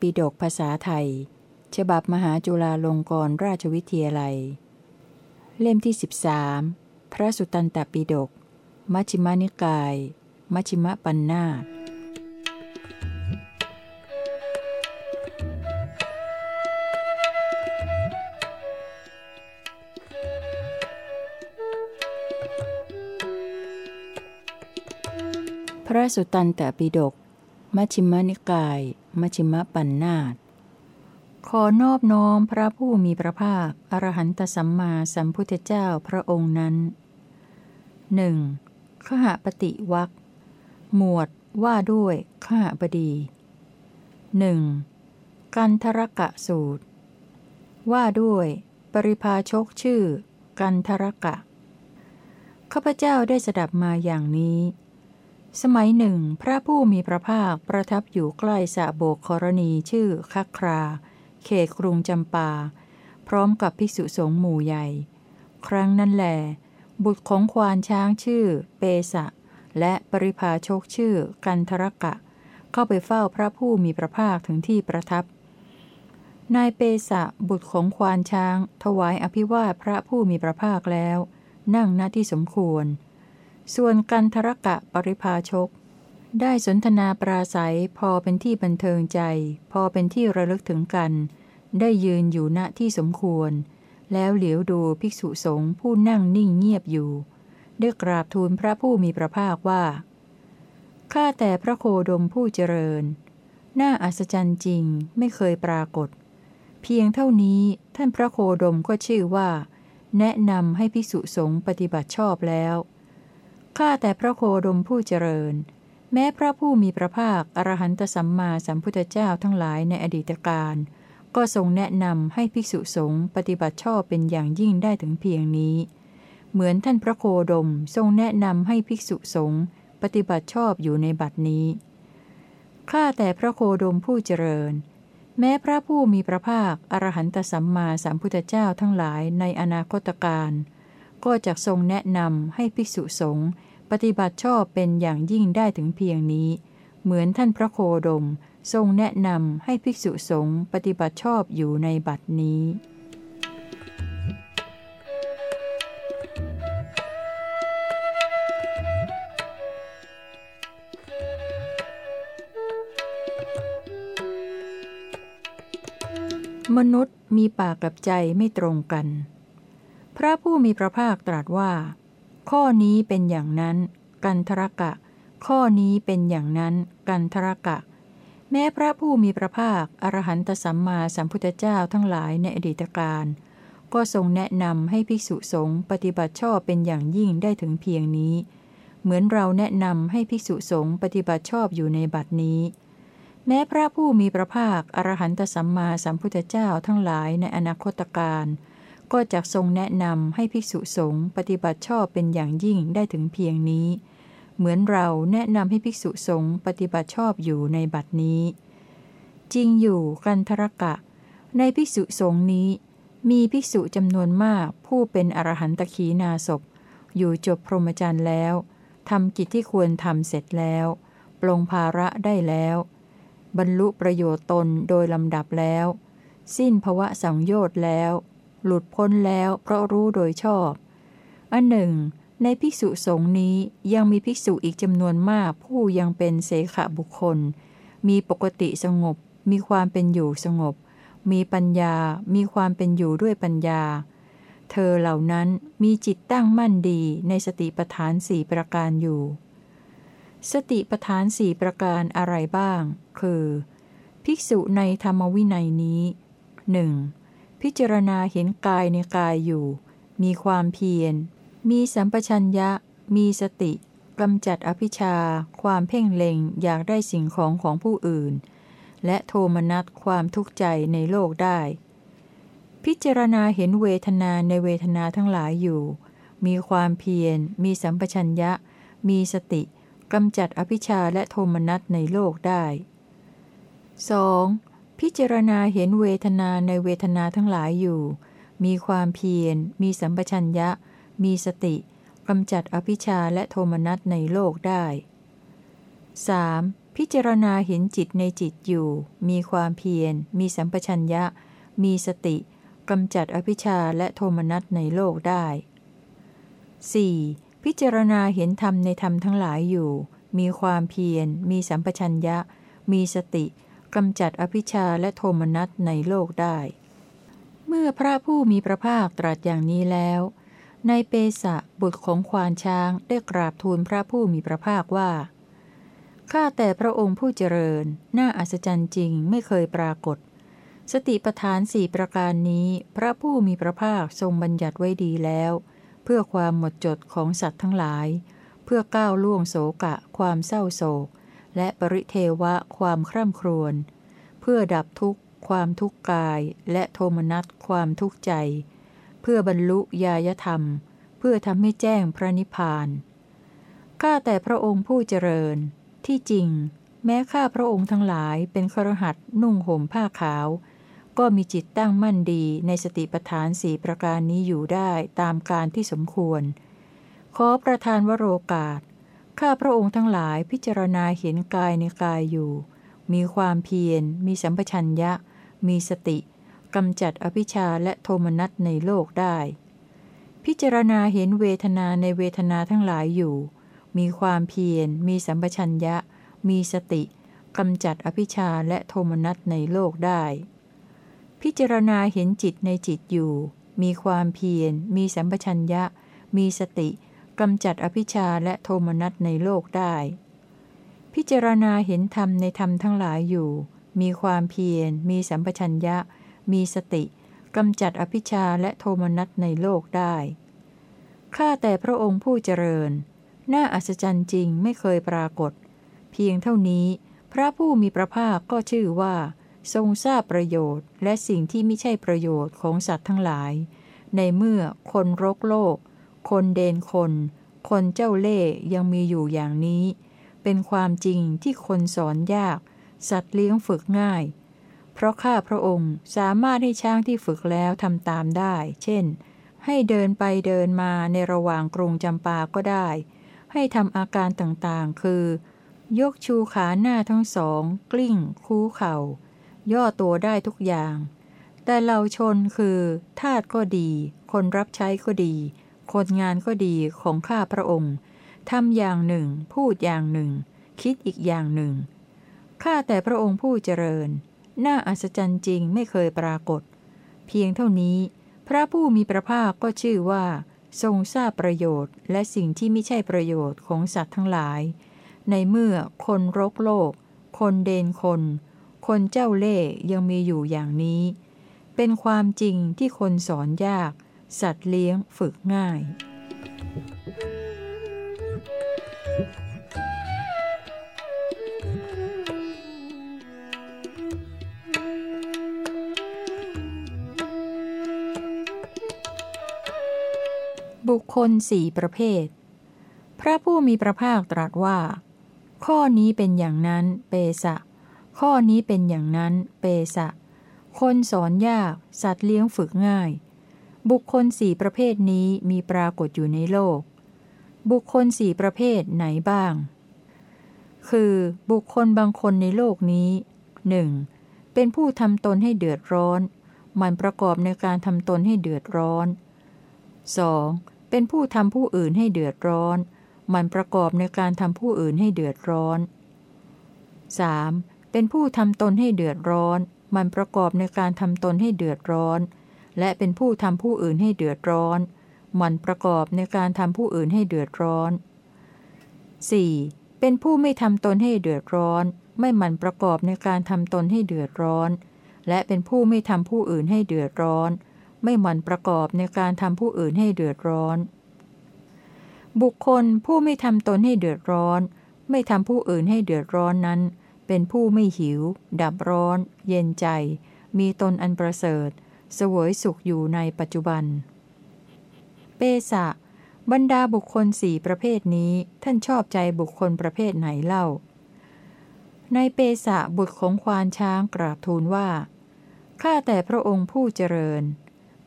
ปิฎกภาษาไทย ฉบับมหาจุฬาลงกรณราชวิทยาลัย เล่มที่ 13 พระสุตันตปิฎกมัชฌิมานิกาย มัชฌิมปัญนาตพระสุตตันตปิฎกมัชฌิมานิกาย มชิมปัญนาตขอนอบน้อมพระผู้มีพระภาค อรหันตสัมมาสัมพุทธเจ้าพระองค์นั้นหนึ่งขหปฏิวักหมวดว่าด้วยขหบดีหนึ่งกันทรกะสูตร ว่าด้วย ปริพาชกชื่อ กันทรกะข้าพเจ้าได้สดับมาอย่างนี้ สมัยหนึ่ง พระผู้มีพระภาคประทับอยู่ใกล้สะโบกครณีชื่อคัครา เขตกรุงจำปา พร้อมกับภิกษุสงฆ์หมู่ใหญ่ ครั้งนั้นแหลบุตรของควานช้างชื่อ เปสะ และปริพาชกชื่อ กันทรกะ เข้าไปเฝ้าพระผู้มีพระภาคถึงที่ประทับ นายเปสะบุตรของควานช้าง ถวายอภิวาทพระผู้มีพระภาคแล้ว นั่งหน้าที่สมควร ส่วนกันทรกะปริพาชก ได้สนทนาปราศัยพอเป็นที่บันเทิงใจ พอเป็นที่ระลึกถึงกัน ได้ยืนอยู่ณที่สมควร แล้วเหลียวดูภิกษุสงฆ์ผู้นั่งนิ่งเงียบอยู่ ได้กราบทูลพระผู้มีพระภาคว่า ข้าแต่พระโคดมผู้เจริญ น่าอัศจรรย์จริงไม่เคยปรากฏ เพียงเท่านี้ท่านพระโคดมก็ชื่อว่า แนะนำให้ภิกษุสงฆ์ปฏิบัติชอบแล้ว ข้าแต่พระโคดมผู้เจริญ แม้พระผู้มีพระภาค อรหันตสัมมาสัมพุทธเจ้าทั้งหลายในอดีตการ ก็ทรงแนะนำให้ภิกษุสงฆ์ปฏิบัติชอบเป็นอย่างยิ่งได้ถึงเพียงนี้ เหมือนท่านพระโคดมทรงแนะนำให้ภิกษุสงฆ์ปฏิบัติชอบอยู่ในบัดนี้ ข้าแต่พระโคดมผู้เจริญ แม้พระผู้มีพระภาค อรหันตสัมมาสัมพุทธเจ้าทั้งหลายในอนาคตการ ก็จะทรงแนะนำให้ภิกษุสงฆ์ ปฏิบัติชอบเป็นอย่างยิ่งได้ถึงเพียงนี้ เหมือนท่านพระโคดม ทรงแนะนำให้ภิกษุสงฆ์ปฏิบัติชอบอยู่ในบัดนี้มนุษย์มีปากกับใจไม่ตรงกัน พระผู้มีพระภาคตรัสว่า ข้อนี้เป็นอย่างนั้น กันทรกะ ข้อนี้เป็นอย่างนั้น กันทรกะ แม้พระผู้มีพระภาคอรหันตสัมมาสัมพุทธเจ้าทั้งหลายในอดีตการก็ทรงแนะนำให้ภิกษุสงฆ์ปฏิบัติชอบเป็นอย่างยิ่งได้ถึงเพียงนี้ เหมือนเราแนะนำให้ภิกษุสงฆ์ปฏิบัติชอบอยู่ในบัดนี้ แม้พระผู้มีพระภาคอรหันตสัมมาสัมพุทธเจ้าทั้งหลายในอนาคตการ ก็จะทรงแนะนำให้ภิกษุสงฆ์ปฏิบัติชอบเป็นอย่างยิ่งได้ถึงเพียงนี้ เหมือนเราแนะนำให้ภิกษุสงฆ์ปฏิบัติชอบอยู่ในบัดนี้ จริงอยู่กันทรกะ ในภิกษุสงฆ์นี้ มีภิกษุจำนวนมากผู้เป็นอรหันตขีนาศพอยู่จบพรหมจรรย์แล้วทำกิจที่ควรทำเสร็จแล้วปลงภาระได้แล้ว บรรลุประโยชน์ตนโดยลำดับแล้ว สิ้นภวะสังโยชน์แล้ว หลุดพ้นแล้วเพราะรู้โดยชอบ อันหนึ่ง ในภิกษุสงฆ์นี้ยังมีภิกษุอีกจำนวนมากผู้ยังเป็นเสขบุคคล มีปกติสงบ มีความเป็นอยู่สงบ มีปัญญา มีความเป็นอยู่ด้วยปัญญา เธอเหล่านั้นมีจิตตั้งมั่นดีในสติปฐานสี่ประการอยู่ สติปฐานสี่ประการอะไรบ้าง คือ ภิกษุในธรรมวินัยนี้หนึ่ง พิจารณาเห็นกายในกายอยู่ มีความเพียร มีสัมปชัญญะ มีสติกำจัดอภิชา ความเพ่งเล็งอยากได้สิ่งของของผู้อื่น และโทมนัสความทุกข์ใจในโลกได้ พิจารณาเห็นเวทนาในเวทนาทั้งหลายอยู่ มีความเพียร มีสัมปชัญญะ มีสติกำจัดอภิชาและโทมนัสในโลกได้ 2. พิจารณาเห็นเวทนาในเวทนาทั้งหลายอยู่ มีความเพียร มีสัมปชัญญะ มีสติกำจัดอภิชาและโทมนัสในโลกได้ 3. พิจารณาเห็นจิตในจิตอยู่ มีความเพียร มีสัมปชัญญะ มีสติกำจัดอภิชาและโทมนัสในโลกได้ 4. พิจารณาเห็นธรรมในธรรมทั้งหลายอยู่ มีความเพียร มีสัมปชัญญะ มีสติก กำจัดอภิชาและโทมนัสในโลกได้ เมื่อพระผู้มีพระภาคตรัสอย่างนี้แล้ว ในเปสะบุตรของควานช้างได้กราบทูลพระผู้มีพระภาคว่าข้าแต่พระองค์ผู้เจริญ น่าอัศจรรย์จริงไม่เคยปรากฏ สติปทานสี่ประการนี้ พระผู้มีพระภาคทรงบัญญัติไว้ดีแล้ว เพื่อความหมดจดของสัตว์ทั้งหลาย เพื่อก้าวล่วงโศกะ ความเศร้าโศก และปริเทวะความคร่ำครวญ เพื่อดับทุกข์ ความทุกข์กาย และโทมนัสความทุกข์ใจ เพื่อบรรลุญาธรรม เพื่อทำให้แจ้งพระนิพพานข้าแต่พระองค์ผู้เจริญ ที่จริง แม้ข้าพระองค์ทั้งหลายเป็นครหัสนุ่งห่มผ้าขาว ก็มีจิตตั้งมั่นดีในสติปัฏฐานสี่ประการนี้อยู่ได้ตามการที่สมควร ขอประทานวโรกาส ข้าพระองค์ทั้งหลายพิจารณาเห็นกายในกายอยู่ มีความเพียร มีสัมปชัญญะ มีสติกำจัดอภิชาและโทมนัสในโลกได้ พิจารณาเห็นเวทนาในเวทนาทั้งหลายอยู่ มีความเพียร มีสัมปชัญญะ มีสติกำจัดอภิชาและโทมนัสในโลกได้ พิจารณาเห็นจิตในจิตอยู่ มีความเพียร มีสัมปชัญญะ มีสติ กำจัดอภิชาและโทมนัสในโลกได้ พิจารณาเห็นธรรมในธรรมทั้งหลายอยู่ มีความเพียร มีสัมปชัญญะ มีสติกำจัดอภิชาและโทมนัสในโลกได้ ข้าแต่พระองค์ผู้เจริญ น่าอัศจรรย์จริงไม่เคยปรากฏ เพียงเท่านี้ พระผู้มีพระภาคก็ชื่อว่า ทรงทราบประโยชน์ และสิ่งที่ไม่ใช่ประโยชน์ของสัตว์ทั้งหลาย ในเมื่อคนรกโลก คนเดนคน คนเจ้าเล่ห์ยังมีอยู่อย่างนี้ เป็นความจริงที่คนสอนยาก สัตว์เลี้ยงฝึกง่าย เพราะข้าพระองค์สามารถให้ช้างที่ฝึกแล้วทำตามได้ เช่น ให้เดินไปเดินมาในระหว่างกรุงจำปาก็ได้ ให้ทำอาการต่างๆ คือ ยกชูขาหน้าทั้งสอง กลิ้ง คูเขา่า ย่อตัวได้ทุกอย่างแต่เราชนคือ ทาตก็ดี คนรับใช้ก็ดี คนงานก็ดีของข้าพระองค์ทำอย่างหนึ่ง พูดอย่างหนึ่ง คิดอีกอย่างหนึ่ง ข้าแต่พระองค์ผู้เจริญ น่าอัศจรรย์จริงไม่เคยปรากฏ เพียงเท่านี้ พระผู้มีพระภาคก็ชื่อว่า ทรงทราบประโยชน์ และสิ่งที่ไม่ใช่ประโยชน์ของสัตว์ทั้งหลาย ในเมื่อคนรกโลก คนเดนคน คนเจ้าเล่ยังมีอยู่อย่างนี้ เป็นความจริงที่คนสอนยาก สัตว์เลี้ยงฝึกง่าย บุคคลสี่ประเภท พระผู้มีพระภาคตรัสว่า ข้อนี้เป็นอย่างนั้นเปสะ ข้อนี้เป็นอย่างนั้นเปสะ คนสอนยาก สัตว์เลี้ยงฝึกง่าย บุคคลสี่ประเภทนี้มีปรากฏอยู่ในโลก บุคคลสี่ประเภทไหนบ้าง คือบุคคลบางคนในโลกนี้หนึ่งเป็นผู้ทำตนให้เดือดร้อน มันประกอบในการทำตนให้เดือดร้อน 2. เป็นผู้ทำผู้อื่นให้เดือดร้อน มันประกอบในการทำผู้อื่นให้เดือดร้อน 3. เป็นผู้ทำตนให้เดือดร้อน มันประกอบในการทำตนให้เดือดร้อน และเป็นผู้ทำผู้อื่นให้เดือดร้อนมันประกอบในการทำผู้อื่นให้เดือดร้อน 4. เป็นผู้ไม่ทำตนให้เดือดร้อน ไม่มันประกอบในการทำตนให้เดือดร้อน และเป็นผู้ไม่ทำผู้อื่นให้เดือดร้อน ไม่มันประกอบในการทำผู้อื่นให้เดือดร้อน บุคคลผู้ไม่ทำตนให้เดือดร้อน ไม่ทำผู้อื่นให้เดือดร้อนนั้น เป็นผู้ไม่หิว ดับร้อน เย็นใจ มีตนอันประเสริฐ เสวยสุขอยู่ในปัจจุบัน เปสะ บรรดาบุคคลสี่ประเภทนี้ท่านชอบใจบุคคลประเภทไหนเล่า ในเปสะบุตรของควานช้างกราบทูลว่า ข้าแต่พระองค์ผู้เจริญ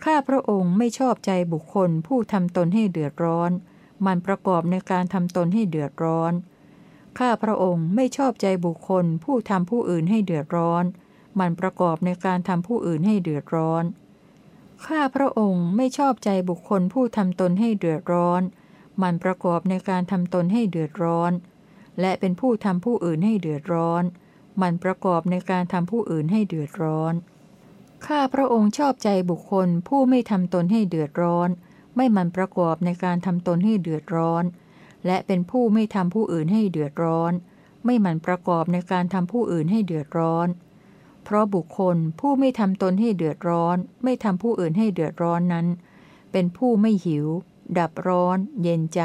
ข้าพระองค์ไม่ชอบใจบุคคลผู้ทำตนให้เดือดร้อน มันประกอบในการทำตนให้เดือดร้อน ข้าพระองค์ไม่ชอบใจบุคคลผู้ทำผู้อื่นให้เดือดร้อน มันประกอบในการทำผู้อื่นให้เดือดร้อน ข้าพระองค์ไม่ชอบใจบุคคลผู้ทำตนให้เดือดร้อน มันประกอบในการทำตนให้เดือดร้อน และเป็นผู้ทำผู้อื่นให้เดือดร้อน มันประกอบในการทำผู้อื่นให้เดือดร้อน ข้าพระองค์ชอบใจบุคคลผู้ไม่ทำตนให้เดือดร้อน ไม่มันประกอบในการทำตนให้เดือดร้อน และเป็นผู้ไม่ทำผู้อื่นให้เดือดร้อน ไม่มันประกอบในการทำผู้อื่นให้เดือดร้อน ราะบุคคลผู้ไม่ทำตนให้เดือดร้อน ไม่ทำผู้อื่นให้เดือดร้อนนั้น เป็นผู้ไม่หิว ดับร้อน เย็นใจ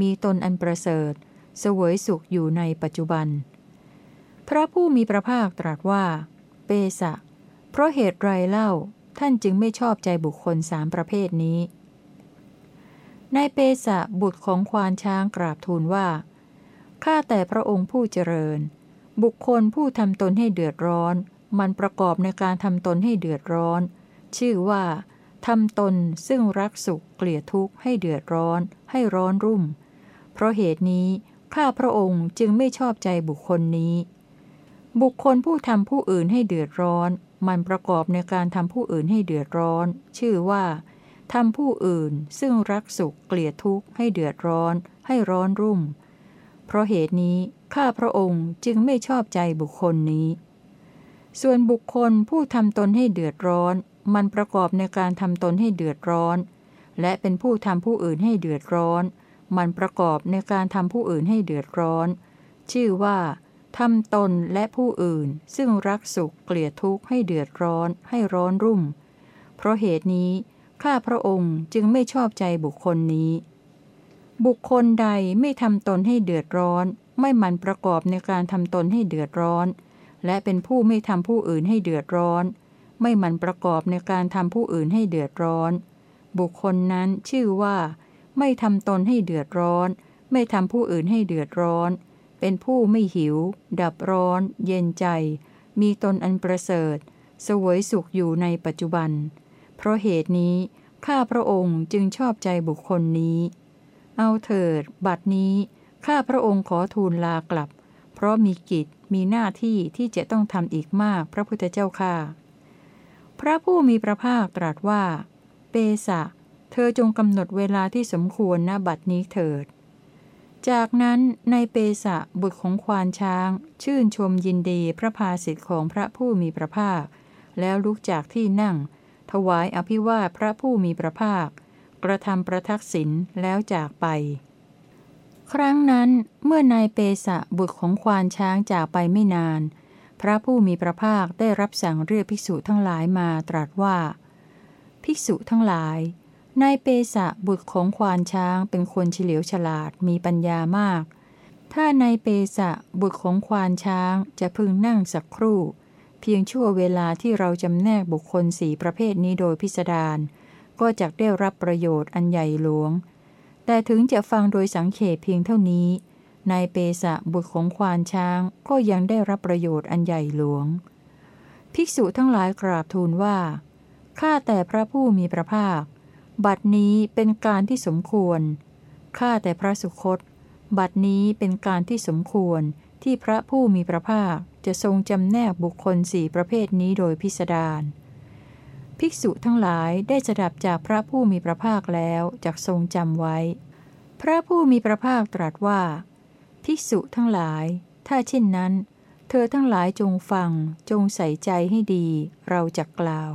มีตนอันประเสริฐ เสวยสุขอยู่ในปัจจุบัน พระผู้มีพระภาคตรัสว่า เปสะ เพราะเหตุไรเล่า ท่านจึงไม่ชอบใจบุคคลสามประเภทนี้นายเปสะบุตรของควานช้างกราบทูลว่า ข้าแต่พระองค์ผู้เจริญ บุคคลผู้ทำตนให้เดือดร้อน มันประกอบในการทำตนให้เดือดร้อน ชื่อว่าทำตนซึ่งรักสุขเกลียดทุกข์ให้เดือดร้อน ให้ร้อนรุ่ม เพราะเหตุนี้ข้าพระองค์จึงไม่ชอบใจบุคคลนี้ บุคคลผู้ทำผู้อื่นให้เดือดร้อน มันประกอบในการทำผู้อื่นให้เดือดร้อน ชื่อว่าทำผู้อื่นซึ่งรักสุขเกลียดทุกข์ให้เดือดร้อน ให้ร้อนรุ่ม เพราะเหตุนี้ข้าพระองค์จึงไม่ชอบใจบุคคลนี้ ส่วนบุคคลผู้ทำตนให้เดือดร้อน มันประกอบในการทำตนให้เดือดร้อน และเป็นผู้ทำผู้อื่นให้เดือดร้อน มันประกอบในการทำผู้อื่นให้เดือดร้อน ชื่อว่าทำตนและผู้อื่น ซึ่งรักสุขเกลียดทุกข์ให้เดือดร้อน ให้ร้อนรุ่ม เพราะเหตุนี้ ข้าพระองค์จึงไม่ชอบใจบุคคลนี้ บุคคลใดไม่ทำตนให้เดือดร้อน ไม่มันประกอบในการทำตนให้เดือดร้อน และเป็นผู้ไม่ทำผู้อื่นให้เดือดร้อน ไม่มันประกอบในการทำผู้อื่นให้เดือดร้อน บุคคลนั้นชื่อว่า ไม่ทำตนให้เดือดร้อน ไม่ทำผู้อื่นให้เดือดร้อน เป็นผู้ไม่หิว ดับร้อน เย็นใจ มีตนอันประเสริฐ สวยสุขอยู่ในปัจจุบัน เพราะเหตุนี้ ข้าพระองค์จึงชอบใจบุคคลนี้ เอาเถิด บัดนี้ ข้าพระองค์ขอทูลลากลับ เพราะมีกิจ มีหน้าที่ที่จะต้องทำอีกมากพระพุทธเจ้าค่ะ พระผู้มีพระภาคตรัสว่า เปสะ เธอจงกำหนดเวลาที่สมควรณบัดนี้เถิด จากนั้นในเปสะบุตรของควานช้าง ชื่นชมยินดีพระภาสิทธิ์ของพระผู้มีพระภาค แล้วลุกจากที่นั่ง ถวายอภิวาทพระผู้มีพระภาค กระทำประทักษิณแล้วจากไป ครั้งนั้นเมื่อนายเปสะบุตรของควานช้างจากไปไม่นาน พระผู้มีพระภาคได้รับสั่งเรียกภิกษุทั้งหลายมาตรัสว่า ภิกษุทั้งหลาย นายเปสะบุตรของควานช้างเป็นคนเฉลียวฉลาดมีปัญญามาก ถ้านายเปสะบุตรของควานช้างจะพึงนั่งสักครู่ เพียงชั่วเวลาที่เราจำแนกบุคคลสีประเภทนี้โดยพิสดารก็จะได้รับประโยชน์อันใหญ่หลวง แต่ถึงจะฟังโดยสังเขปเพียงเท่านี้ นายเปสะบุตรของควานช้างก็ยังได้รับประโยชน์อันใหญ่หลวง ภิกษุทั้งหลายกราบทูลว่า ข้าแต่พระผู้มีพระภาค บัดนี้เป็นการที่สมควร ข้าแต่พระสุคต บัดนี้เป็นการที่สมควรที่พระผู้มีพระภาคจะทรงจำแนกบุคคลสี่ประเภทนี้โดยพิสดาร ภิกษุทั้งหลายได้สดับจากพระผู้มีพระภาคแล้วจากทรงจำไว้ พระผู้มีพระภาคตรัสว่า ภิกษุทั้งหลาย ถ้าเช่นนั้น เธอทั้งหลายจงฟัง จงใส่ใจให้ดี เราจะกล่าว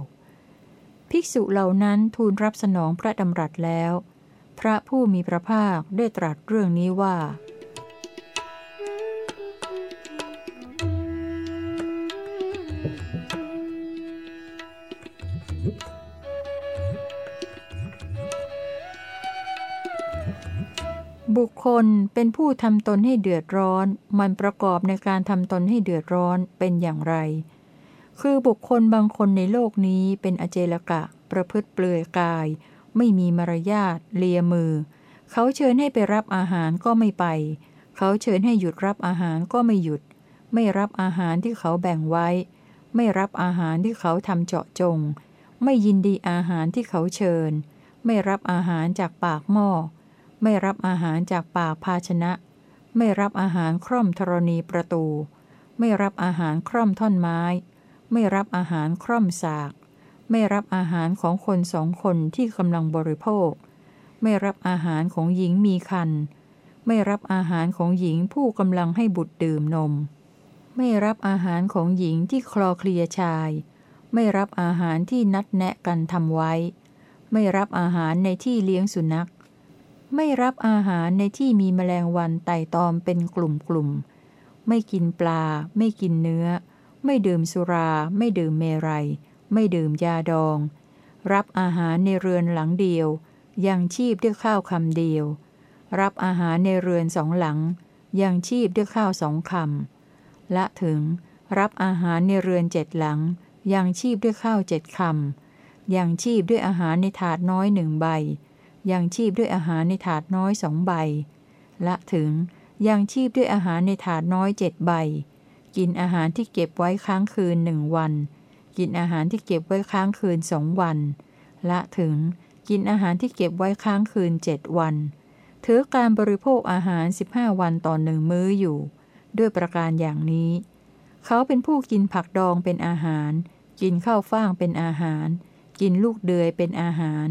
ภิกษุเหล่านั้นทูลรับสนองพระดำรัสแล้ว พระผู้มีพระภาคได้ตรัสเรื่องนี้ว่า บุคคลเป็นผู้ทำตนให้เดือดร้อน มันประกอบในการทำตนให้เดือดร้อนเป็นอย่างไร คือบุคคลบางคนในโลกนี้เป็นอเจลกะ ประพฤติเปลือยกาย ไม่มีมารยาทเลียมือ เขาเชิญให้ไปรับอาหารก็ไม่ไป เขาเชิญให้หยุดรับอาหารก็ไม่หยุด ไม่รับอาหารที่เขาแบ่งไว้ ไม่รับอาหารที่เขาทำเจาะจง ไม่ยินดีอาหารที่เขาเชิญ ไม่รับอาหารจากปากหม้อ ไม่รับอาหารจากปากภาชนะ ไม่รับอาหารคร่อมธรณีประตู ไม่รับอาหารคร่อมท่อนไม้ ไม่รับอาหารคร่อมสาก ไม่รับอาหารของคนสองคนที่กำลังบริโภค ไม่รับอาหารของหญิงมีคัน ไม่รับอาหารของหญิงผู้กำลังให้บุตรดื่มนม ไม่รับอาหารของหญิงที่คลอเคลียชาย ไม่รับอาหารที่นัดแนะกันทำไว้ ไม่รับอาหารในที่เลี้ยงสุนัข ไม่รับอาหารในที่มีแมลงวันไต่ตอมเป็นกลุ่มกลุ่ม ไม่กินปลา ไม่กินเนื้อ ไม่ดื่มสุรา ไม่ดื่มเมรัย ไม่ดื่มยาดอง รับอาหารในเรือนหลังเดียว ยังชีพด้วยข้าวคำเดียว รับอาหารในเรือนสองหลัง ยังชีพด้วยข้าวสองคำและถึง รับอาหารในเรือนเจ็ดหลัง ยังชีพด้วยข้าวเจ็ดคำยังชีพด้วยอาหารในถาดน้อยหนึ่งใบ ยังชีพด้วยอาหารในถาดน้อยสองใบ ละถึงยังชีพด้วยอาหารในถาดน้อยเจ็ดใบ กินอาหารที่เก็บไว้ค้างคืนหนึ่งวัน กินอาหารที่เก็บไว้ค้างคืนสองวัน ละถึงกินอาหารที่เก็บไว้ค้างคืนเจ็ดวัน ถือการบริโภคอาหารสิบห้าวันต่อหนึ่งมื้ออยู่ ด้วยประการอย่างนี้ เขาเป็นผู้กินผักดองเป็นอาหาร กินข้าวฟ่างเป็นอาหาร กินลูกเดือยเป็นอาหาร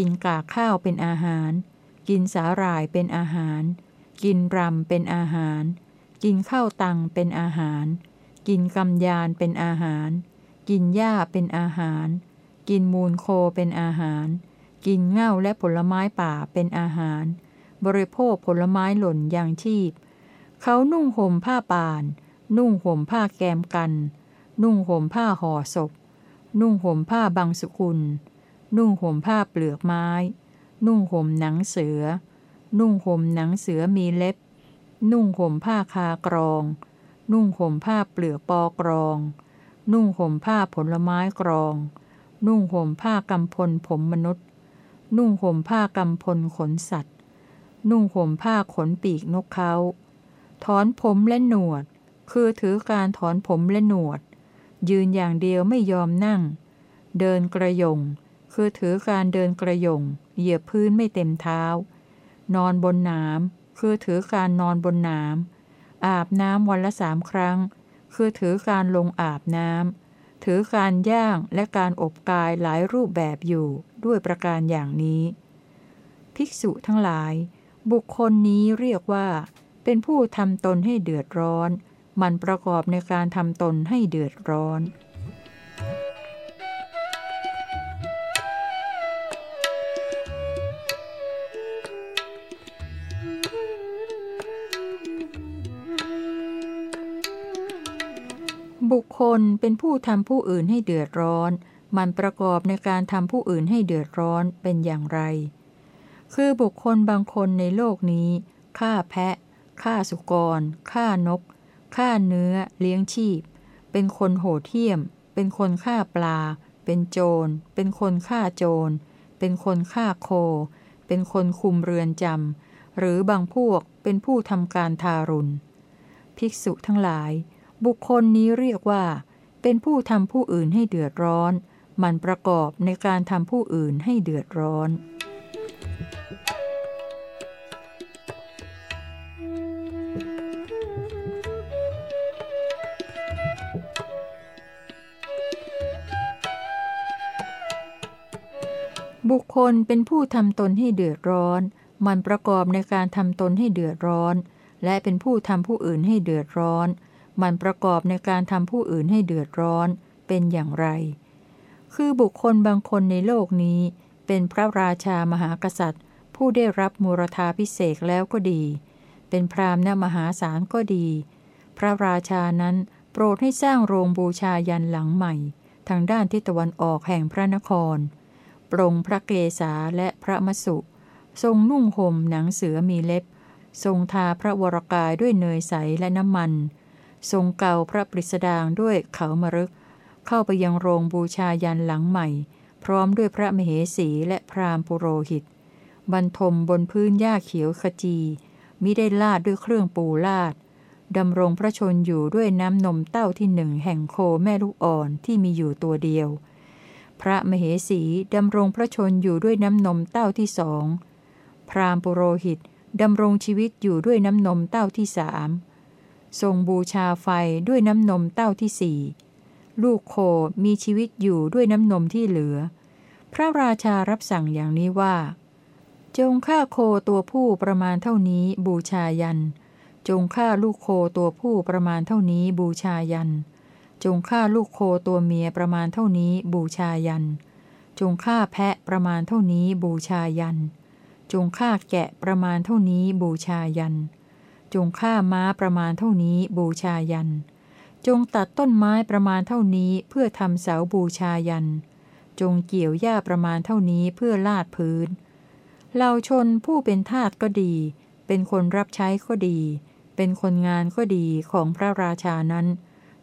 กินกากข้าวเป็นอาหาร กินสาหร่ายเป็นอาหาร กินรำเป็นอาหาร กินข้าวตังเป็นอาหาร กินกำยานเป็นอาหาร กินหญ้าเป็นอาหาร กินมูลโคเป็นอาหาร กินเง่าและผลไม้ป่าเป็นอาหาร บริโภคผลไม้หล่นอย่างชีพ เขานุ่งห่มผ้าป่าน นุ่งห่มผ้าแกมกัน นุ่งห่มผ้าห่อศพ นุ่งห่มผ้าบางสุกุล นุ่งห่มผ้าเปลือกไม้ นุ่งห่มหนังเสือ นุ่งห่มหนังเสือมีเล็บ นุ่งห่มผ้าคากรอง นุ่งห่มผ้าเปลือกปอกรอง นุ่งห่มผ้าผลไม้กรอง นุ่งห่มผ้ากำพลผมมนุษย์ นุ่งห่มผ้ากำพลขนสัตว์ นุ่งห่มผ้าขนปีกนกเขาถอนผมและหนวด คือถือการถอนผมและหนวด ยืนอย่างเดียวไม่ยอมนั่ง เดินกระยง คือถือการเดินกระยงเหยียบพื้นไม่เต็มเท้า นอนบนน้ำคือถือการนอนบนน้ำอาบน้ำวันละสามครั้ง คือถือการลงอาบน้ำถือการย่างและการอบกายหลายรูปแบบอยู่ด้วยประการอย่างนี้ ภิกษุทั้งหลาย บุคคลนี้เรียกว่า เป็นผู้ทำตนให้เดือดร้อน มันประกอบในการทำตนให้เดือดร้อน บุคคลเป็นผู้ทำผู้อื่นให้เดือดร้อน มันประกอบในการทำผู้อื่นให้เดือดร้อนเป็นอย่างไร คือบุคคลบางคนในโลกนี้ฆ่าแพะฆ่าสุกรฆ่านกฆ่าเนื้อ เลี้ยงชีพ เป็นคนโหดเหี้ยม เป็นคนฆ่าปลา เป็นโจร เป็นคนฆ่าโจร เป็นคนฆ่าโค เป็นคนคุมเรือนจำหรือบางพวกเป็นผู้ทำการทารุณ ภิกษุทั้งหลาย บุคคลนี้เรียกว่า เป็นผู้ทำผู้อื่นให้เดือดร้อน มันประกอบในการทำผู้อื่นให้เดือดร้อน บุคคลเป็นผู้ทำตนให้เดือดร้อน มันประกอบในการทำตนให้เดือดร้อน และเป็นผู้ทำผู้อื่นให้เดือดร้อน มันประกอบในการทำผู้อื่นให้เดือดร้อนเป็นอย่างไร คือบุคคลบางคนในโลกนี้ เป็นพระราชามหากษัตริย์ ผู้ได้รับมูรธาพิเศษแล้วก็ดี เป็นพราหมณ์มหาศาลก็ดี พระราชานั้นโปรดให้สร้างโรงบูชายันหลังใหม่ ทางด้านทิศตะวันออกแห่งพระนคร ปรงพระเกศาและพระมสุ ทรงนุ่งห่มหนังเสือมีเล็บ ทรงทาพระวรกายด้วยเนยใสและน้ำมัน ทรงเกาพระปริสดางด้วยเขามรึก เข้าไปยังโรงบูชายันหลังใหม่ พร้อมด้วยพระมเหสีและพราหมณ์ปุโรหิต บรรทมบนพื้นหญ้าเขียวขจี มิได้ลาดด้วยเครื่องปูลาดดำรงพระชนอยู่ด้วยน้ำนมเต้าที่หนึ่งแห่งโคแม่ลูกอ่อนที่มีอยู่ตัวเดียว พระมเหสีดำรงพระชนอยู่ด้วยน้ำนมเต้าที่สอง พราหมณ์ปุโรหิตดำรงชีวิตอยู่ด้วยน้ำนมเต้าที่สาม ทรงบูชาไฟด้วยน้ำนมเต้าที่สี่ลูกโคมีชีวิตอยู่ด้วยน้ำนมที่เหลือ พระราชารับสั่งอย่างนี้ว่า จงฆ่าโคตัวผู้ประมาณเท่านี้บูชายัน จงฆ่าลูกโคตัวผู้ประมาณเท่านี้บูชายัน จงฆ่าลูกโคตัวเมียประมาณเท่านี้บูชายัน จงฆ่าแพะประมาณเท่านี้บูชายัน จงฆ่าแกะประมาณเท่านี้บูชายัน จงฆ่าม้าประมาณเท่านี้บูชายัน จงตัดต้นไม้ประมาณเท่านี้เพื่อทำเสาบูชายัน จงเกี่ยวหญ้าประมาณเท่านี้เพื่อลาดพื้นเหล่าชนผู้เป็นทาสก็ดี เป็นคนรับใช้ก็ดี เป็นคนงานก็ดีของพระราชานั้น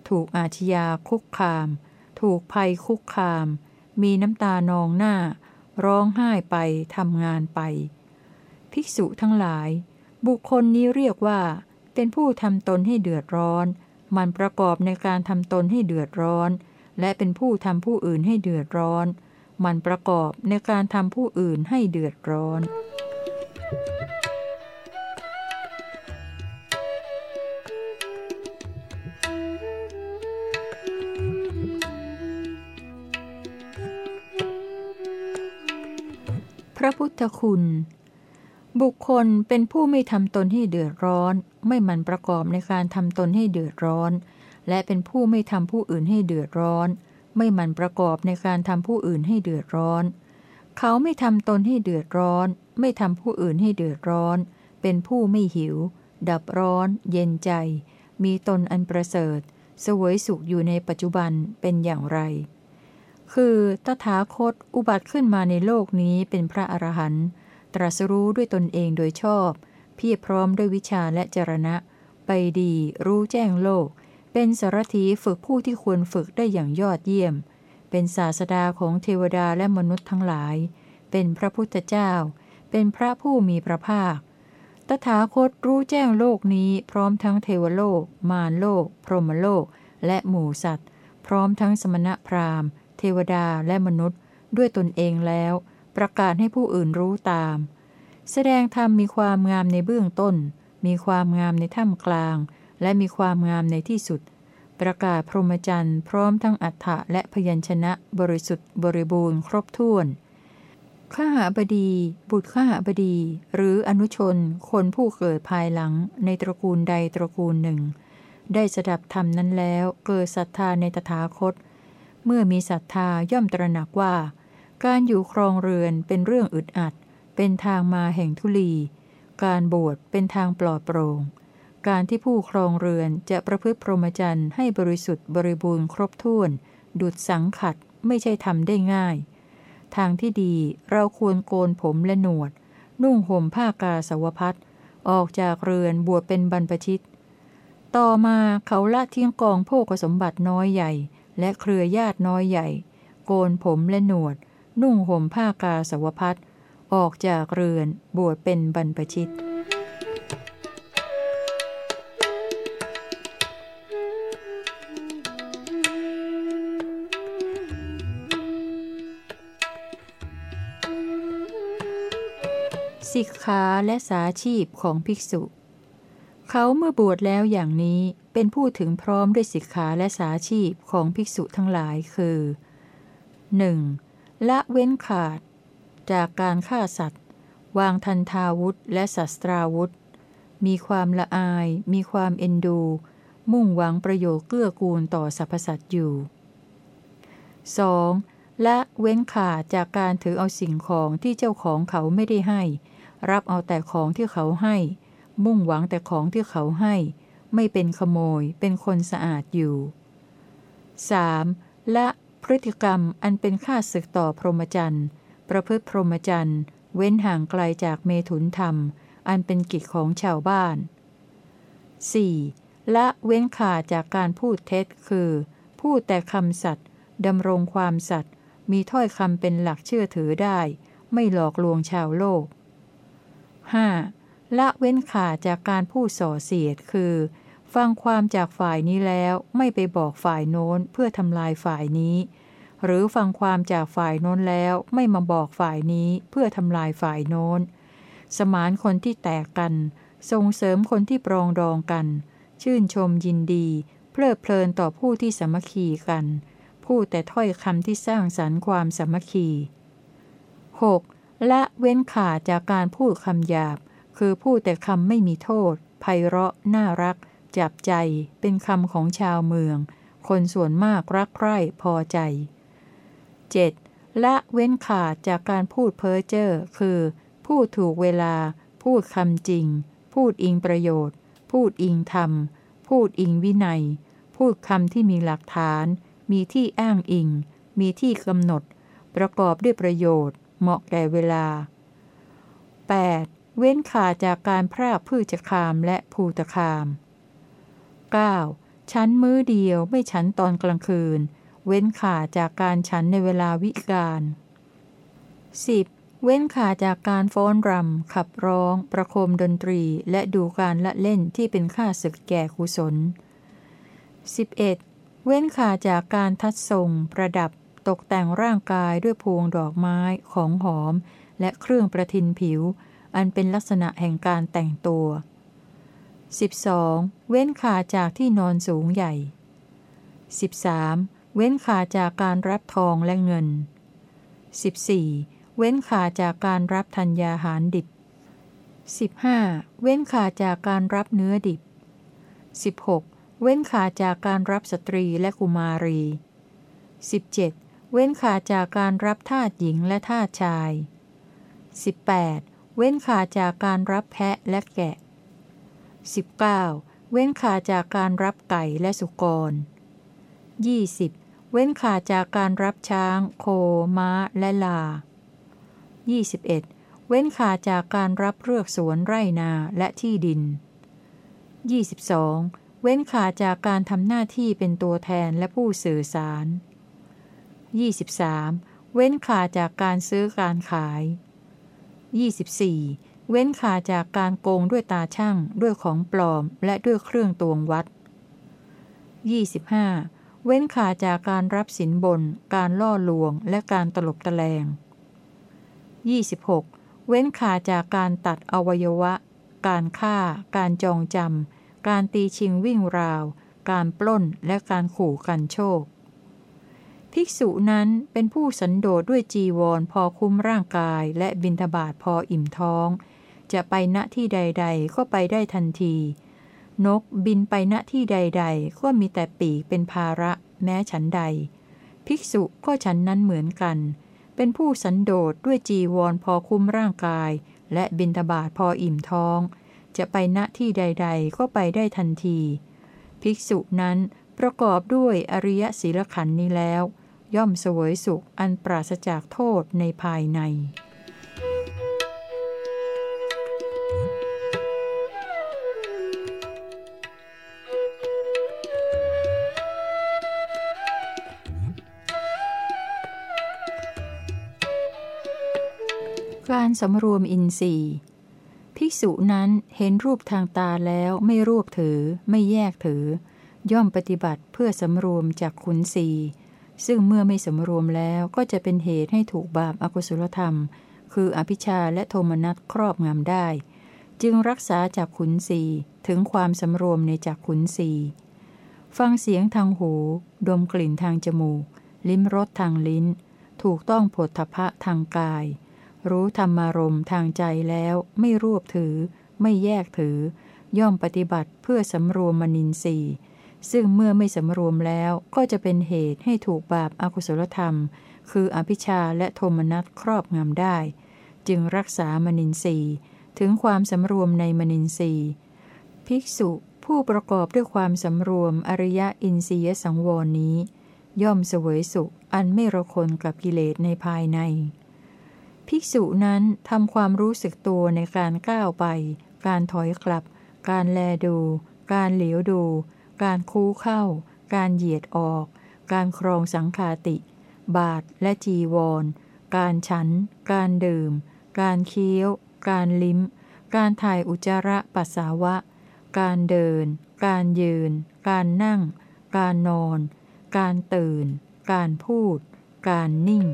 ถูกอาชญาคุกคาม ถูกภัยคุกคาม มีน้ำตานองหน้า ร้องไห้ไปทำงานไป ภิกษุทั้งหลาย บุคคลนี้เรียกว่า เป็นผู้ทำตนให้เดือดร้อน มันประกอบในการทำตนให้เดือดร้อน และเป็นผู้ทำผู้อื่นให้เดือดร้อน มันประกอบในการทำผู้อื่นให้เดือดร้อนพระพุทธคุณ บุคคลเป็นผู้ไม่ทำตนให้เดือดร้อน ไม่มันประกอบในการทำตนให้เดือดร้อน และเป็นผู้ไม่ทำผู้อื่นให้เดือดร้อน ไม่มันประกอบในการทำผู้อื่นให้เดือดร้อน เขาไม่ทำตนให้เดือดร้อน ไม่ทำผู้อื่นให้เดือดร้อน เป็นผู้ไม่หิว ดับร้อน เย็นใจ มีตนอันประเสริฐสวยสุขอยู่ในปัจจุบันเป็นอย่างไร คือตถาคตอุบัติขึ้นมาในโลกนี้เป็นพระอรหันต์ ตรัสรู้ด้วยตนเองโดยชอบ เพียรพร้อมด้วยวิชาและจรณะ ไปดี รู้แจ้งโลก เป็นสารถีฝึกผู้ที่ควรฝึกได้อย่างยอดเยี่ยม เป็นศาสดาของเทวดาและมนุษย์ทั้งหลาย เป็นพระพุทธเจ้า เป็นพระผู้มีพระภาค ตถาคตรู้แจ้งโลกนี้พร้อมทั้งเทวโลก มารโลก พรหมโลก และหมู่สัตว์ พร้อมทั้งสมณพราหมณ์ เทวดาและมนุษย์ ด้วยตนเองแล้ว ประกาศให้ผู้อื่นรู้ตาม แสดงธรรมมีความงามในเบื้องต้น มีความงามในท่ามกลาง และมีความงามในที่สุด ประกาศพรหมจรรย์พร้อมทั้งอัฏฐะและพยัญชนะบริสุทธิ์บริบูรณ์ครบถ้วนข้าหาบดี บุตรข้าหาบดี หรืออนุชน คนผู้เกิดภายหลังในตระกูลใดตระกูลหนึ่ง ได้สดับธรรมนั้นแล้ว เกิดศรัทธาในตถาคต เมื่อมีศรัทธาย่อมตระหนักว่า การอยู่ครองเรือนเป็นเรื่องอึดอัด เป็นทางมาแห่งทุลี การบวชเป็นทางปลอดโปร่ง การที่ผู้ครองเรือนจะประพฤติพรหมจรรย์ให้บริสุทธิ์บริบูรณ์ครบถ้วน ดุดสังขัดไม่ใช่ทำได้ง่าย ทางที่ดีเราควรโกนผมและหนวด นุ่งห่มผ้ากาสาวพัดออกจากเรือนบวชเป็นบรรพชิต ต่อมาเขาละทิ้งกองโภกสมบัติน้อยใหญ่ และเครือญาติน้อยใหญ่ โกนผมและหนวด นุ่งห่มผ้ากาสาวพัดออกจากเรือนบวชเป็นบรรพชิต สิกขาและสาชีพของภิกษุ เขาเมื่อบวชแล้วอย่างนี้เป็นผู้ถึงพร้อมด้วยสิกขาและสาชีพของภิกษุทั้งหลายคือ 1. ละเว้นขาด จากการฆ่าสัตว์ วางทันทาวุธและศัตราวุธ มีความละอาย มีความเอ็นดู มุ่งหวังประโยชน์เกื้อกูลต่อสรรพสัตว์อยู่ 2. และเว้นขาดจากการถือเอาสิ่งของที่เจ้าของเขาไม่ได้ให้ รับเอาแต่ของที่เขาให้ มุ่งหวังแต่ของที่เขาให้ ไม่เป็นขโมย เป็นคนสะอาดอยู่ 3. และ พฤติกรรมอันเป็นค่าศึกต่อพรหมจรรย์ ประพฤติพรหมจรรย์ เว้นห่างไกลจากเมถุนธรรม อันเป็นกิจของชาวบ้าน 4. ละเว้นขาดจากการพูดเท็จคือ พูดแต่คำสัตย์ดำรงความสัตย์มีถ้อยคำเป็นหลักเชื่อถือได้ ไม่หลอกลวงชาวโลก 5. ละเว้นขาดจากการพูดส่อเสียดคือ ฟังความจากฝ่ายนี้แล้วไม่ไปบอกฝ่ายโน้นเพื่อทำลายฝ่ายนี้ หรือฟังความจากฝ่ายโน้นแล้วไม่มาบอกฝ่ายนี้เพื่อทำลายฝ่ายโน้น สมานคนที่แตกกัน ส่งเสริมคนที่ปรองดองกัน ชื่นชมยินดี เพลิดเพลินต่อผู้ที่สมัคคีกัน พูดแต่ถ้อยคำที่สร้างสรรค์ความสมัคคี 6. ละเว้นขาดจากการพูดคำหยาบ คือพูดแต่คำไม่มีโทษไพเราะน่ารัก จับใจเป็นคำของชาวเมือง คนส่วนมากรักใคร่พอใจ 7. ละเว้นขาดจากการพูดเพ้อเจ้อคือ พูดถูกเวลา พูดคำจริง พูดอิงประโยชน์ พูดอิงธรรม พูดอิงวินัย พูดคำที่มีหลักฐาน มีที่อ้างอิง มีที่กำหนด ประกอบด้วยประโยชน์ เหมาะแก่เวลา 8. เว้นขาดจากการพรากพืชคามและภูตคาม 9. ชั้นมื้อเดียวไม่ฉันตอนกลางคืน เว้นขาจากการฉันในเวลาวิกาล 10. เว้นขาจากการฟ้อนรำ ขับร้อง ประโคมดนตรี และดูการละเล่นที่เป็นค่าศึกแก่กุศล 11. เว้นขาจากการทัดทรง ประดับตกแต่งร่างกายด้วยพวงดอกไม้ของหอม และเครื่องประทินผิว อันเป็นลักษณะแห่งการแต่งตัว 12. เว้นขาจากที่นอนสูงใหญ่ 13. เว้นขาจากการรับทองและเงิน 14. เว้นขาจากการรับธัญญาหารดิบ 15. เว้นขาจากการรับเนื้อดิบ 16. เว้นขาจากการรับสตรีและกุมารี 17. เว้นขาจากการรับทาสหญิงและทาสชาย 18. เว้นขาจากการรับแพะและแกะ 19. เว้นขาจากการรับไก่และสุกร 20. เว้นขาจากการรับช้าง โค ม้า และลา 21. เว้นขาจากการรับเลือกสวนไร่นาและที่ดิน 22. เว้นขาจากการทำหน้าที่เป็นตัวแทนและผู้สื่อสาร 23. เว้นขาจากการซื้อการขาย 24. เว้นขาจากการโกงด้วยตาช่างด้วยของปลอมและด้วยเครื่องตวงวัด 25. เว้นขาจากการรับสินบน การล่อลวง และการตลบตะแลง 26. เว้นขาจากการตัดอวัยวะ การฆ่า การจองจำ การตีชิงวิ่งราว การปล้น และการขู่กันโชค ภิกษุนั้นเป็นผู้สันโดษด้วยจีวรพอคุ้มร่างกายและบินทบาทพออิ่มท้อง จะไปณที่ใด ๆ ก็ไปได้ทันที นกบินไปณที่ใด ๆ ก็มีแต่ปีกเป็นภาระ แม้ฉันใด ภิกษุก็ฉันนั้นเหมือนกัน เป็นผู้สันโดษด้วยจีวรพอคุ้มร่างกาย และบินทบาทพออิ่มท้อง จะไปณที่ใด ๆ ก็ไปได้ทันที ภิกษุนั้นประกอบด้วยอริยศีลขันนี้แล้ว ย่อมสวยสุขอันปราศจากโทษในภายใน สำรวมอินทรีย์ภิกษุนั้นเห็นรูปทางตาแล้วไม่รวบถือ ไม่แยกถือ ย่อมปฏิบัติเพื่อสำรวมจากขุนศีซึ่งเมื่อไม่สำรวมแล้วก็จะเป็นเหตุให้ถูกบาปอากุศลธรรม คืออภิชาและโทมนัสครอบงำได้ จึงรักษาจากขุนศีถึงความสำรวมในจากขุนศีฟังเสียงทางหู ดมกลิ่นทางจมูก ลิ้มรสทางลิ้น ถูกต้องผลทพะทางกาย รู้ธรรมารมทางใจแล้วไม่รวบถือ ไม่แยกถือ ย่อมปฏิบัติเพื่อสำรวมมนินทรีย์ ซึ่งเมื่อไม่สำรวมแล้วก็จะเป็นเหตุให้ถูกบาปอากุศลธรรม คืออภิชาและโทมนัสครอบงำได้ จึงรักษามนินทรีย์ ถึงความสำรวมในมนินทรีย์ ภิกษุผู้ประกอบด้วยความสำรวมอริยอินทรียสังวรนี้ ย่อมเสวยสุขอันไม่ระคนกับกิเลสในภายใน ภิกษุนั้นทำความรู้สึกตัวในการก้าวไป การถอยกลับ การแลดู การเหลียวดู การคูเข้า การเหยียดออก การครองสังคาติ บาทและจีวร การฉัน การดื่ม การเคี้ยว การลิ้ม การถ่ายอุจจาระปัสสาวะ การเดิน การยืน การนั่ง การนอน การตื่น การพูด การนิ่ง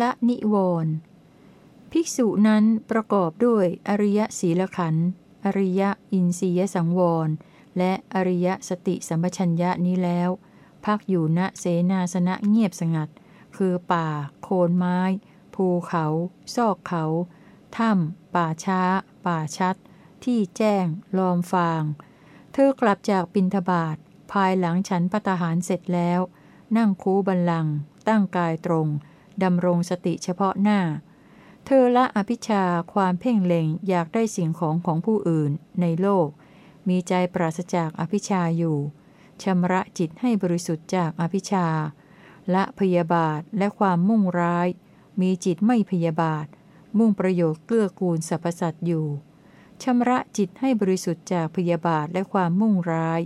ละนิวรณ์ภิกษุนั้นประกอบด้วยอริยศีลขันธ์อริยอินทรียสังวร และอริยสติสัมปชัญญะนี้แล้ว พักอยู่ณเสนาสนะเงียบสงัด คือป่า โคนไม้ ภูเขา ซอกเขา ถ้ำ ป่าช้า ป่าชัด ที่แจ้ง ลอมฟาง เธอกลับจากปินทบาท ภายหลังฉันพัตหารเสร็จแล้ว นั่งคูบันลัง ตั้งกายตรง ดำรงสติเฉพาะหน้า เธอละอภิชาความเพ่งเล็งอยากได้สิ่งของของผู้อื่นในโลก มีใจปราศจากอภิชาอยู่ชำระจิตให้บริสุทธิ์จากอภิชาละพยาบาทและความมุ่งร้าย มีจิตไม่พยาบาท มุ่งประโยชน์เกื้อกูลสรรพสัตว์อยู่ชำระจิตให้บริสุทธิ์จากพยาบาทและความมุ่งร้าย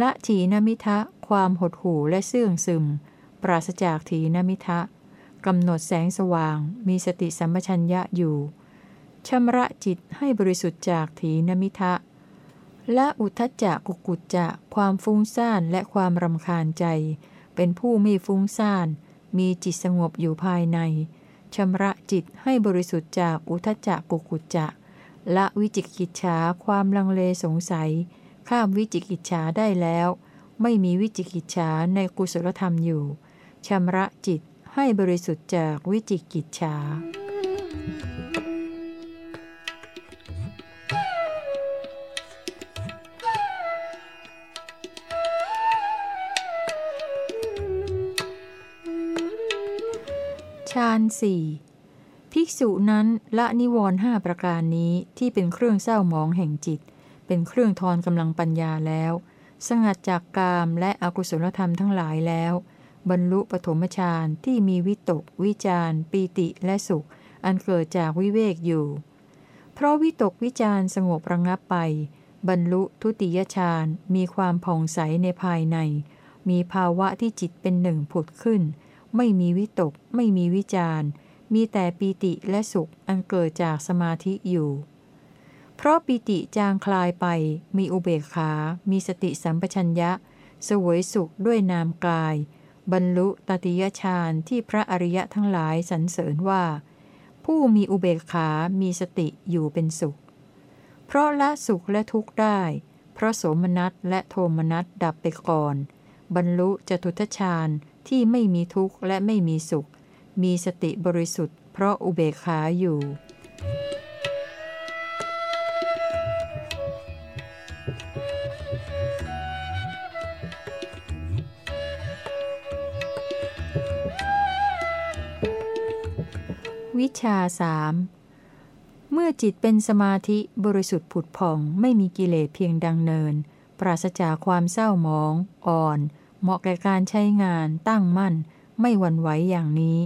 ละถีนมิทะ ความหดหู่และเสื่องซึม ปราศจากถีนมิทะ กำหนดแสงสว่าง มีสติสัมปชัญญะอยู่ชำระจิตให้บริสุทธิ์จากถีนมิทะ และอุทจจะกุกุจจะ ความฟุ้งซ่านและความรำคาญใจ เป็นผู้ไม่ฟุ้งซ่าน มีจิตสงบอยู่ภายในชำระจิตให้บริสุทธิ์จากอุทจจะกุกุจจะละวิจิกิจฉาความลังเลสงสัย ข้ามวิจิกิจฉาได้แล้ว ไม่มีวิจิกิจฉาในกุศลธรรมอยู่ชำระจิต ให้บริสุทธิ์จากวิจิกิจฉาฌานสี่ภิกษุนั้นละนิวรณ์ห้าประการนี้ที่เป็นเครื่องเศร้าหมองแห่งจิต เป็นเครื่องทอนกำลังปัญญาแล้ว สงัดจากกามและอกุศลธรรมทั้งหลายแล้ว บรรลุปฐมฌานที่มีวิตก วิจารปีติและสุข อันเกิดจากวิเวกอยู่ เพราะวิตกวิจารสงบระงับไป บรรลุทุติยฌานมีความผ่องใสในภายใน มีภาวะที่จิตเป็นหนึ่งผุดขึ้น ไม่มีวิตก ไม่มีวิจารมีแต่ปีติและสุขอันเกิดจากสมาธิอยู่ เพราะปีติจางคลายไป มีอุเบกขา มีสติสัมปชัญญะ สวยสุขด้วยนามกาย บรรลุตติยฌานที่พระอริยะทั้งหลายสรรเสริญว่า ผู้มีอุเบกขามีสติอยู่เป็นสุข เพราะละสุขและทุกข์ได้ เพราะโสมนัสและโทมนัสดับไปก่อน บรรลุจตุทชาญที่ไม่มีทุกข์และไม่มีสุข มีสติบริสุทธิ์เพราะอุเบกขาอยู่ วิชาสามเมื่อจิตเป็นสมาธิบริสุทธิ์ผุดผ่องไม่มีกิเลสเพียงดังเนิน ปราศจากความเศร้าหมอง อ่อน เหมาะแก่การใช้งาน ตั้งมั่น ไม่หวั่นไหวอย่างนี้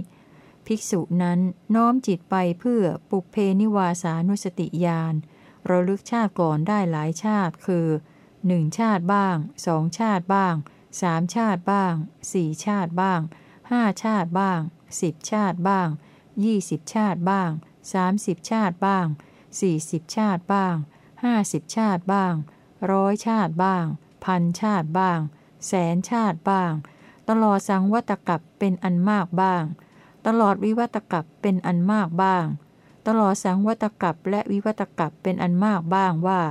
ภิกษุนั้นน้อมจิตไปเพื่อปุเพนิวาสานุสติญาณระลึกชาติก่อนได้หลายชาติคือหนึ่งชาติบ้างสองชาติบ้างสามชาติบ้างสี่ชาติบ้างห้าชาติบ้างสิบชาติบ้าง ยี่สิบชาติบ้างสามสิบชาติบ้างสี่สิบชาติบ้างห้าสิบชาติบ้างร้อยชาติบ้าง พันชาติบ้าง แสนชาติบ้าง ตลอดสังวัตกับเป็นอันมากบ้าง ตลอดวิวัตกับเป็นอันมากบ้าง ตลอดสังวัตกับและวิวัตกับเป็นอันมากบ้างว่า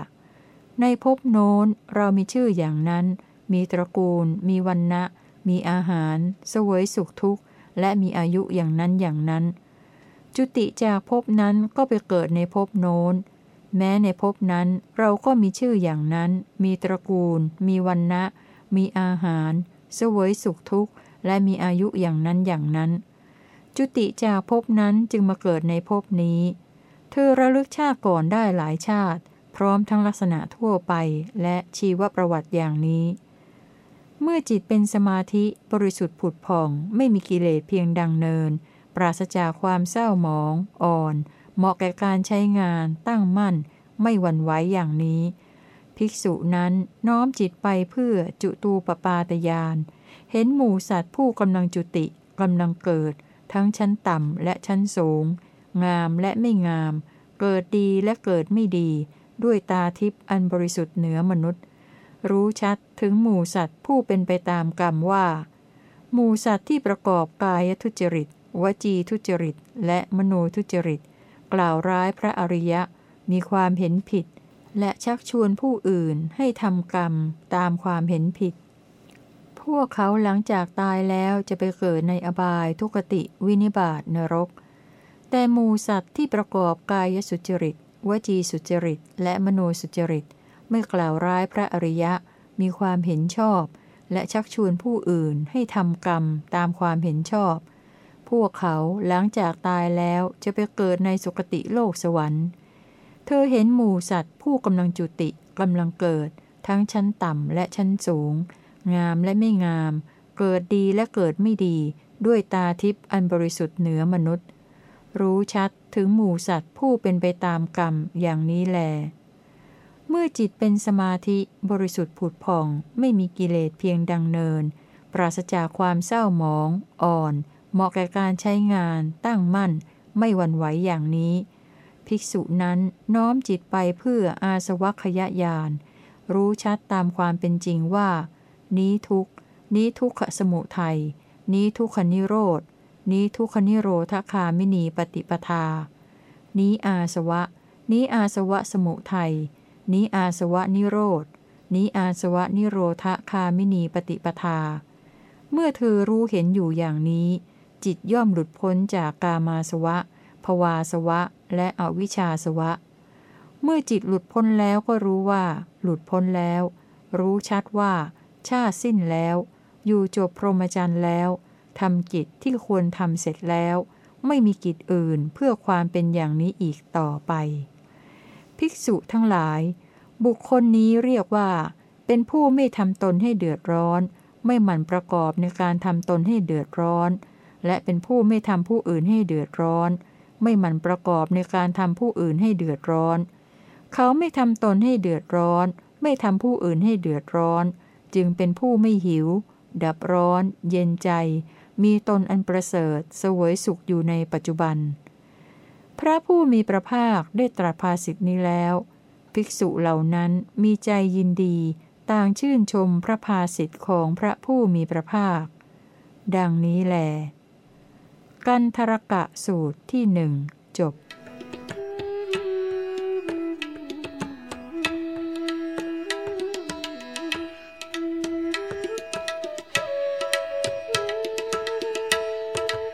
ในภพโน้นเรามีชื่ออย่างนั้น มีตระกูล มีวันนะมีอาหารสวยสุขทุกข์ และมีอายุอย่างนั้นอย่างนั้น จุติจากภพนั้นก็ไปเกิดในภพโน้น แม้ในภพนั้นเราก็มีชื่ออย่างนั้น มีตระกูล มีวันนะมีอาหารสวยสุขทุกข์ และมีอายุอย่างนั้นอย่างนั้น จุติจากภพนั้นจึงมาเกิดในภพนี้ เธอระลึกชาติก่อนได้หลายชาติ พร้อมทั้งลักษณะทั่วไปและชีวประวัติอย่างนี้ เมื่อจิตเป็นสมาธิบริสุทธิ์ผุดผ่อง ไม่มีกิเลสเพียงดังเนิน ปราศจากความเศร้าหมอง อ่อน เหมาะแก่การใช้งาน ตั้งมั่น ไม่หวั่นไหวอย่างนี้ ภิกษุนั้นน้อมจิตไปเพื่อจุตูปปาตยาน เห็นหมู่สัตว์ผู้กำลังจุติกำลังเกิด ทั้งชั้นต่ำและชั้นสูง งามและไม่งาม เกิดดีและเกิดไม่ดี ด้วยตาทิพย์อันบริสุทธิ์เหนือมนุษย์ รู้ชัดถึงหมู่สัตว์ผู้เป็นไปตามกรรมว่าหมู่สัตว์ที่ประกอบกายทุจริต วจีทุจริต และมโนทุจริต กล่าวร้ายพระอริยะ มีความเห็นผิด และชักชวนผู้อื่นให้ทำกรรมตามความเห็นผิด พวกเขาหลังจากตายแล้วจะไปเกิดในอบายทุกติวินิบาตนรก แต่มูสัตว์ที่ประกอบกายสุจริต วจีสุจริต และมโนสุจริต ไม่กล่าวร้ายพระอริยะ มีความเห็นชอบ และชักชวนผู้อื่นให้ทำกรรมตามความเห็นชอบ พวกเขาหลังจากตายแล้วจะไปเกิดในสุคติโลกสวรรค์ เธอเห็นหมูสัตว์ผู้กำลังจุติกำลังเกิด ทั้งชั้นต่ำและชั้นสูง งามและไม่งาม เกิดดีและเกิดไม่ดี ด้วยตาทิพย์อันบริสุทธิ์เหนือมนุษย์ รู้ชัดถึงหมู่สัตว์ผู้เป็นไปตามกรรมอย่างนี้แล เมื่อจิตเป็นสมาธิบริสุทธิ์ผุดผ่อง ไม่มีกิเลสเพียงดังเนิน ปราศจากความเศร้าหมอง อ่อน เหมาะแก่การใช้งานตั้งมั่น ไม่หวั่นไหวอย่างนี้ ภิกษุนั้นน้อมจิตไปเพื่ออาสวัคยญาณรู้ชัดตามความเป็นจริงว่า นี้ทุกนี้ทุกขสมุทัยนี้ทุกขนิโรธนี้ทุกขนิโรธคามินีปฏิปทา นี้อาสวะ นี้อาสวะสมุทัยนี้อาสวะนิโรธนี้อาสวะนิโรธคามินีปฏิปทา เมื่อเธอรู้เห็นอยู่อย่างนี้ จิตย่อมหลุดพ้นจากกามาสวะ ภวาสวะ และอวิชชาสวะ เมื่อจิตหลุดพ้นแล้วก็รู้ว่า หลุดพ้นแล้ว รู้ชัดว่า ชาสิ้นแล้ว อยู่จบพรหมจรรย์แล้วทำกิจที่ควรทำเสร็จแล้ว ไม่มีกิจอื่นเพื่อความเป็นอย่างนี้อีกต่อไป ภิกษุทั้งหลาย บุคคลนี้เรียกว่า เป็นผู้ไม่ทำตนให้เดือดร้อน ไม่หมั่นประกอบในการทำตนให้เดือดร้อน และเป็นผู้ไม่ทำผู้อื่นให้เดือดร้อน ไม่หมั่นประกอบในการทำผู้อื่นให้เดือดร้อน เขาไม่ทำตนให้เดือดร้อน ไม่ทำผู้อื่นให้เดือดร้อน จึงเป็นผู้ไม่หิว ดับร้อน เย็นใจ มีตนอันประเสริฐเสวยสุขอยู่ในปัจจุบัน พระผู้มีพระภาคได้ตรัสภาสิทธินี้แล้ว ภิกษุเหล่านั้นมีใจยินดีต่างชื่นชมพระภาสิทธิ์ของพระผู้มีพระภาค ดังนี้แล กันทรกะสูตรที่หนึ่งจบ